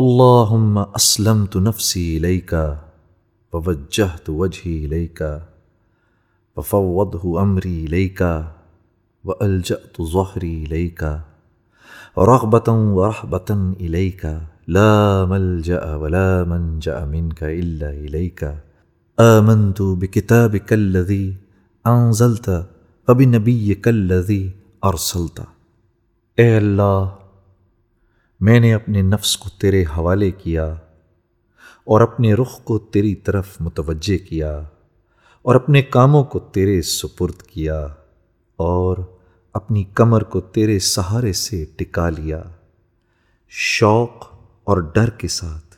اللهم اسلمت نفسي اليك ووجهت وجهي اليك وفوضه امري اليك والجات ظهري اليك رغبه ورهبه اليك لا ملجا ولا منجا منك الا اليك امنت بكتابك الذي انزلت وبنبيك الذي ارسلت۔ اے اللہ میں نے اپنے نفس کو تیرے حوالے کیا اور اپنے رخ کو تیری طرف متوجہ کیا اور اپنے کاموں کو تیرے سپرد کیا اور اپنی کمر کو تیرے سہارے سے ٹکا لیا۔ شوق اور ڈر کے ساتھ،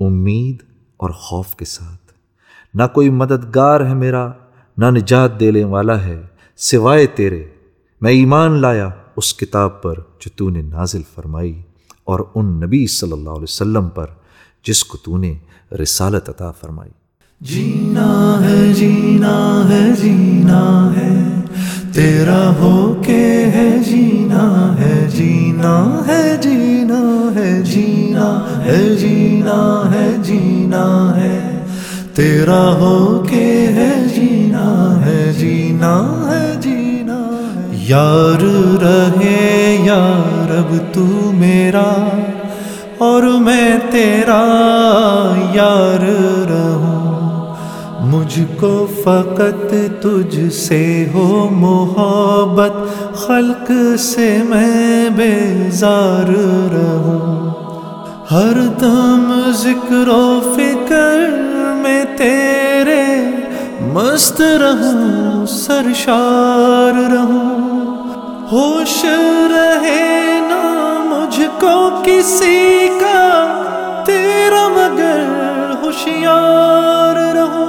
امید اور خوف کے ساتھ۔ نہ کوئی مددگار ہے میرا، نہ نجات دینے والا ہے، سوائے تیرے۔ میں ایمان لایا اس کتاب پر جو تو نے نازل فرمائی۔ اور ان نبی صلی اللہ علیہ وسلم پر جس کو تو نے رسالت عطا فرمائی جینا ہے جینا ہے جینا ہے تیرا ہو کے ہے جینا ہے جینا ہے جینا ہے جینا ہے جینا ہے جینا ہے تیرا ہو کے ہے جینا ہے جینا ہے یار رہے یار، اب تو میرا اور میں تیرا یار رہوں۔ مجھ کو فقط تجھ سے ہو محبت، خلق سے میں بیزار رہوں۔ ہر دم ذکر و فکر میں تیرے مست رہوں، سرشار رہوں۔ ہوش رہے نا مجھ کو کسی کا، تیرا مگر ہوشیار رہو۔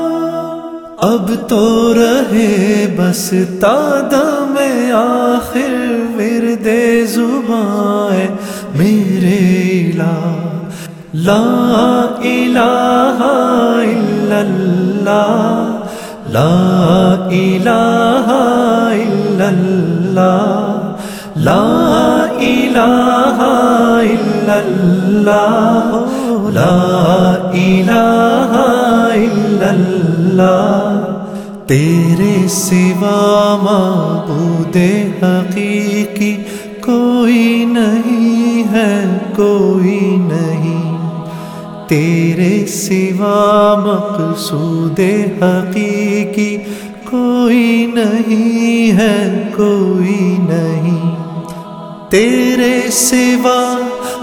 اب تو رہے بس تاد میں آخر ورد زبان میرے لا الہ الا اللہ۔ لا الہ الا اللہ لا الہ الا اللہ لا الہ الا اللہ تیرے سوا معبود حقیقی کوئی نہیں ہے، کوئی نہیں تیرے سوا مقصود حقیقی کوئی نہیں ہے، کوئی نہیں۔ تیرے سوا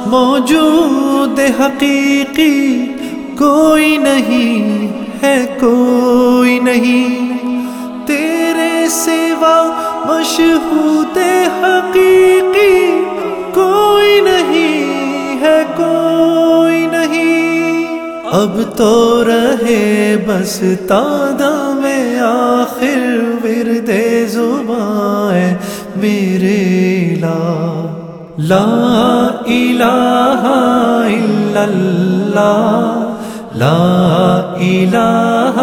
موجود حقیقی کوئی نہیں ہے، کوئی نہیں۔ تیرے سوا مشہود حقیقی کوئی نہیں ہے کوئی اب تو رہے بس تادہ میں آخر ورد زبان میرے لا لا الہ الا اللہ۔ لا الہ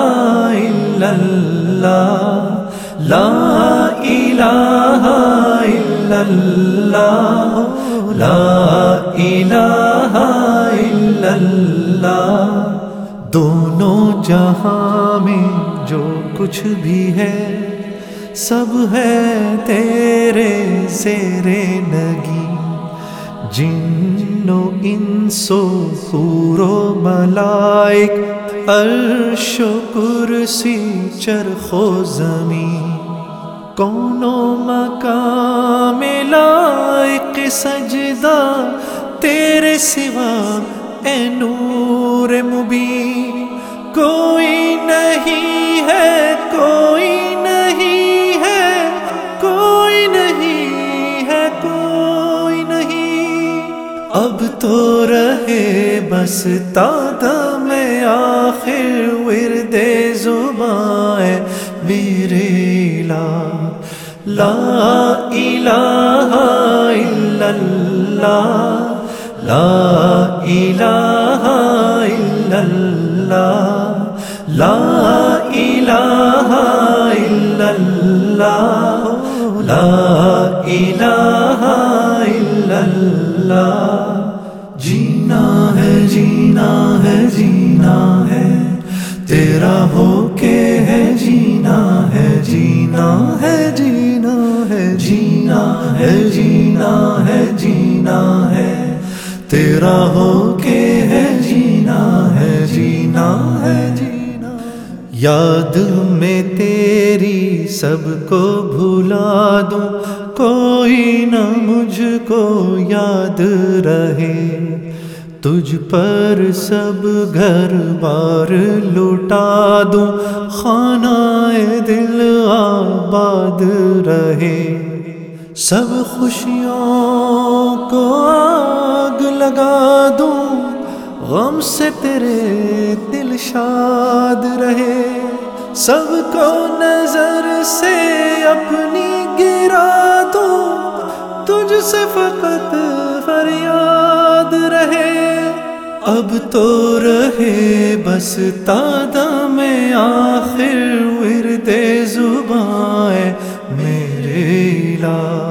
الا اللہ۔ لا الہ الا اللہ۔ لا الہ الا اللہ۔ دونوں جہاں میں جو کچھ بھی ہے، سب ہے تیرے زیر نگی۔ جن و انسو خور و ملائک، عرش و کرسی، چرخ و زمین۔ کون و مقام لائق سجدہ تیرے سوا اے نور مبین، کوئی نہیں ہے، کوئی نہیں ہے، کوئی نہیں ہے، کوئی نہیں۔ اب تو رہے بس تادہ میں آخر ورد زبان میرے لا لا الہ الا اللہ۔ لا الہ الا اللہ لا الہ الا اللہ لا الہ الا اللہ جینا ہے جینا ہے جینا ہے. تیرا ہو کے ہے، جینا ہے جینا ہے جینا ہے. جینا ہے جینا ہے جینا ہے. تیرا ہو کے ہے جینا ہے جینا ہے، جینا یاد میں تیری سب کو بھلا دوں۔ کوئی نہ مجھ کو یاد رہے۔ تجھ پر سب گھر بار لوٹا دوں۔ خانہ دل آباد رہے۔ سب خوشیوں کو آگ لگا دوں، غم سے تیرے دل شاد رہے۔ سب کو نظر سے اپنی گرا دوں، تجھ سے فقط فریاد رہے۔ اب تو رہے بس تادہ میں آخر ورد زبان، میرے لا